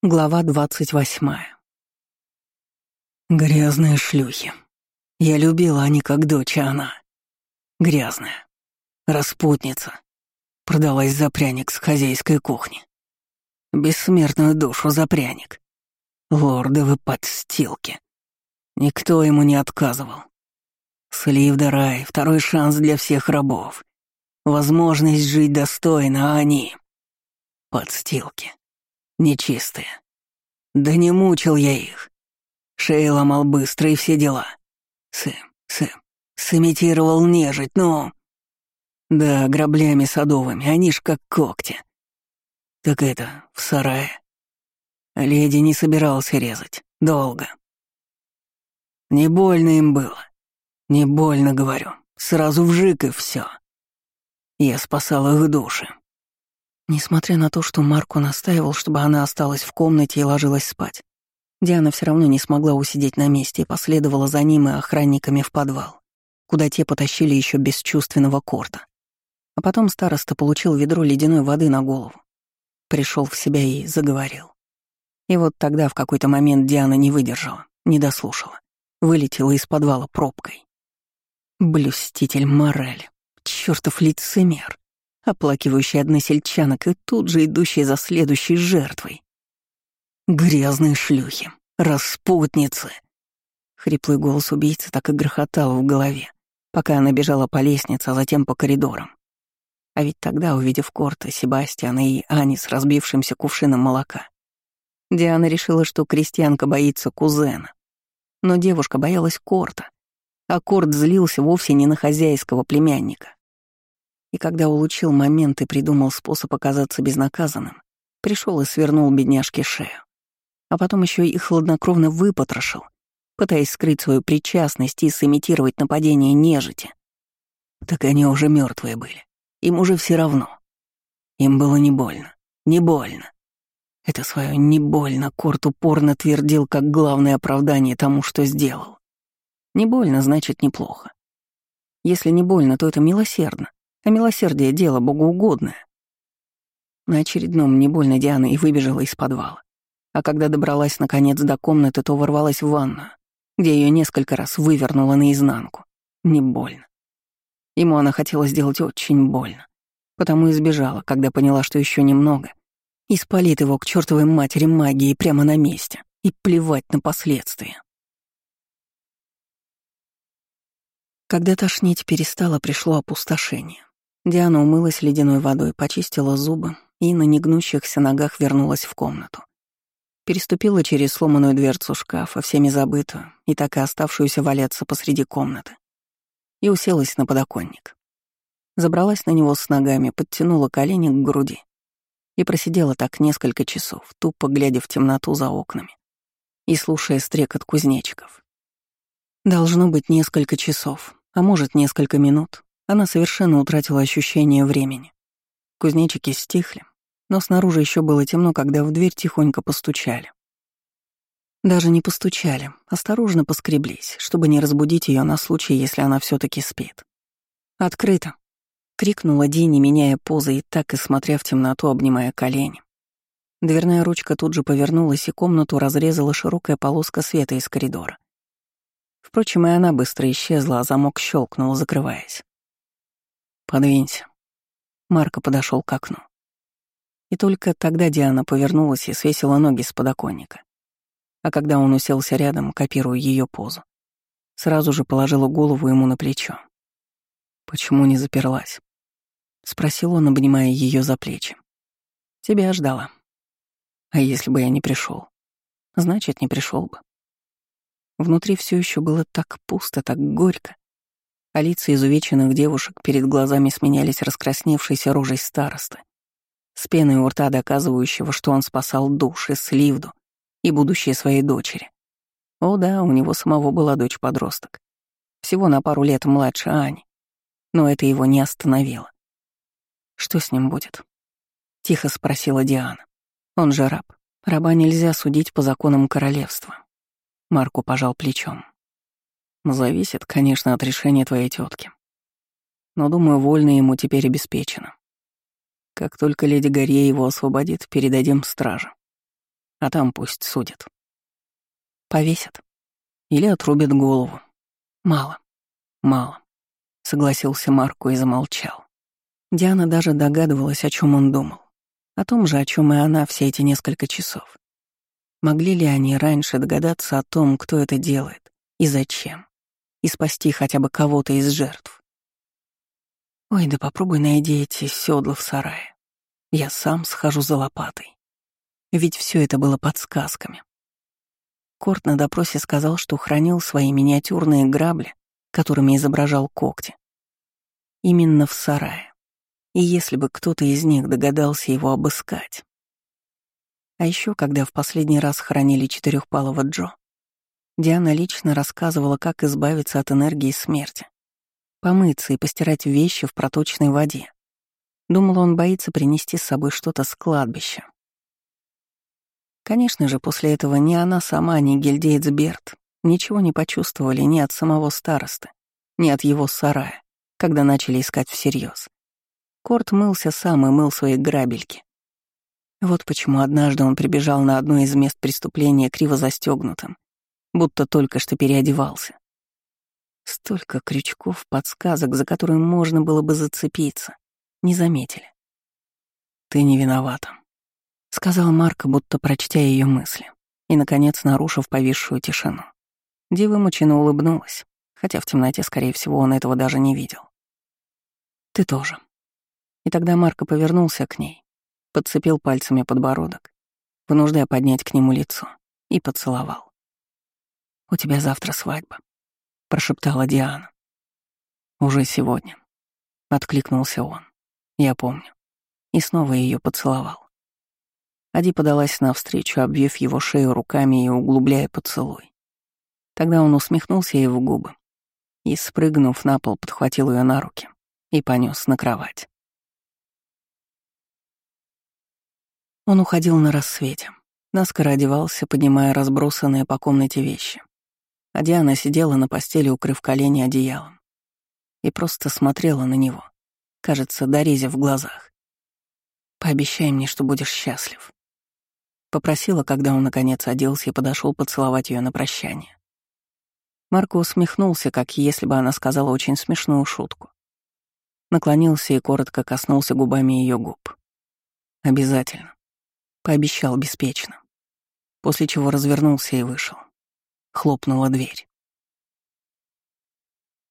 Глава двадцать восьмая. Грязные шлюхи. Я любила, не как дочь, а она. Грязная. Распутница. Продалась за пряник с хозяйской кухни. Бессмертную душу за пряник. Лордовы подстилки. Никто ему не отказывал. Слив да рай, второй шанс для всех рабов. Возможность жить достойно, а они... Подстилки нечистые. Да не мучил я их. Шеи ломал быстро и все дела. Сэм, Сэм, сымитировал нежить, но... Да, граблями садовыми, они ж как когти. Так это, в сарае. Леди не собирался резать. Долго. Не больно им было. Не больно, говорю. Сразу вжик и все. Я спасал их души. Несмотря на то, что Марко настаивал, чтобы она осталась в комнате и ложилась спать, Диана все равно не смогла усидеть на месте и последовала за ним и охранниками в подвал, куда те потащили еще бесчувственного корта. А потом староста получил ведро ледяной воды на голову, пришел в себя и заговорил. И вот тогда в какой-то момент Диана не выдержала, не дослушала, вылетела из подвала пробкой. Блюститель Морель, чертов лицемер оплакивающий односельчанок и тут же идущий за следующей жертвой. «Грязные шлюхи, распутницы!» Хриплый голос убийцы так и грохотал в голове, пока она бежала по лестнице, а затем по коридорам. А ведь тогда, увидев Корта, Себастьяна и Ани с разбившимся кувшином молока, Диана решила, что крестьянка боится кузена. Но девушка боялась Корта, а Корт злился вовсе не на хозяйского племянника, и когда улучил момент и придумал способ оказаться безнаказанным, пришел и свернул бедняжке шею. А потом еще и хладнокровно выпотрошил, пытаясь скрыть свою причастность и сымитировать нападение нежити. Так они уже мертвые были. Им уже все равно. Им было не больно. Не больно. Это свое «не больно» Корт упорно твердил как главное оправдание тому, что сделал. Не больно значит неплохо. Если не больно, то это милосердно а милосердие — дело богоугодное. На очередном не больно Диана и выбежала из подвала. А когда добралась наконец до комнаты, то ворвалась в ванную, где ее несколько раз вывернула наизнанку. Не больно. Ему она хотела сделать очень больно. Потому и сбежала, когда поняла, что еще немного, и спалит его к чертовой матери магии прямо на месте, и плевать на последствия. Когда тошнить перестало, пришло опустошение. Диана умылась ледяной водой, почистила зубы и на негнущихся ногах вернулась в комнату. Переступила через сломанную дверцу шкафа, всеми забытую, и так и оставшуюся валяться посреди комнаты. И уселась на подоконник. Забралась на него с ногами, подтянула колени к груди. И просидела так несколько часов, тупо глядя в темноту за окнами и слушая стрекот кузнечиков. Должно быть несколько часов, а может, несколько минут, она совершенно утратила ощущение времени. Кузнечики стихли, но снаружи еще было темно, когда в дверь тихонько постучали. Даже не постучали, осторожно поскреблись, чтобы не разбудить ее на случай, если она все таки спит. «Открыто!» — крикнула Дини, меняя позы и так и смотря в темноту, обнимая колени. Дверная ручка тут же повернулась, и комнату разрезала широкая полоска света из коридора. Впрочем, и она быстро исчезла, а замок щелкнул, закрываясь. «Подвинься». Марко подошел к окну. И только тогда Диана повернулась и свесила ноги с подоконника. А когда он уселся рядом, копируя ее позу, сразу же положила голову ему на плечо. «Почему не заперлась?» — спросил он, обнимая ее за плечи. «Тебя ждала. А если бы я не пришел? Значит, не пришел бы». Внутри все еще было так пусто, так горько, а лица изувеченных девушек перед глазами сменялись раскрасневшейся рожей старосты, с пеной у рта доказывающего, что он спасал души, Сливду и будущее своей дочери. О да, у него самого была дочь-подросток. Всего на пару лет младше Ани. Но это его не остановило. «Что с ним будет?» — тихо спросила Диана. «Он же раб. Раба нельзя судить по законам королевства». Марку пожал плечом. Зависит, конечно, от решения твоей тетки. Но, думаю, вольно ему теперь обеспечено. Как только леди Горье его освободит, передадим страже. а там пусть судят. Повесят. Или отрубят голову. Мало. Мало. Согласился Марко и замолчал. Диана даже догадывалась, о чем он думал. О том же, о чем и она все эти несколько часов. Могли ли они раньше догадаться о том, кто это делает и зачем, и спасти хотя бы кого-то из жертв? Ой, да попробуй найди эти седла в сарае. Я сам схожу за лопатой. Ведь все это было подсказками. Корт на допросе сказал, что хранил свои миниатюрные грабли, которыми изображал когти. Именно в сарае. И если бы кто-то из них догадался его обыскать. А еще, когда в последний раз хоронили четырехпалого Джо, Диана лично рассказывала, как избавиться от энергии смерти. Помыться и постирать вещи в проточной воде. Думала, он боится принести с собой что-то с кладбища. Конечно же, после этого ни она сама, ни гильдеец Берт ничего не почувствовали ни от самого старосты, ни от его сарая, когда начали искать всерьез. Корт мылся сам и мыл свои грабельки. Вот почему однажды он прибежал на одно из мест преступления криво застегнутым, будто только что переодевался. Столько крючков, подсказок, за которые можно было бы зацепиться, не заметили. «Ты не виновата», — сказал Марко, будто прочтя ее мысли, и, наконец, нарушив повисшую тишину. Дива мученно улыбнулась, хотя в темноте, скорее всего, он этого даже не видел. «Ты тоже». И тогда Марко повернулся к ней, подцепил пальцами подбородок, вынуждая поднять к нему лицо, и поцеловал. «У тебя завтра свадьба», — прошептала Диана. «Уже сегодня», — откликнулся он. «Я помню». И снова ее поцеловал. Ади подалась навстречу, обвив его шею руками и углубляя поцелуй. Тогда он усмехнулся ей в губы и, спрыгнув на пол, подхватил ее на руки и понес на кровать. Он уходил на рассвете, наскоро одевался, поднимая разбросанные по комнате вещи. А Диана сидела на постели, укрыв колени одеялом, и просто смотрела на него, кажется, дорезя в глазах. «Пообещай мне, что будешь счастлив», Попросила, когда он наконец оделся и подошел поцеловать ее на прощание. Марко усмехнулся, как если бы она сказала очень смешную шутку. Наклонился и коротко коснулся губами ее губ. Обязательно. Пообещал беспечно. После чего развернулся и вышел. Хлопнула дверь.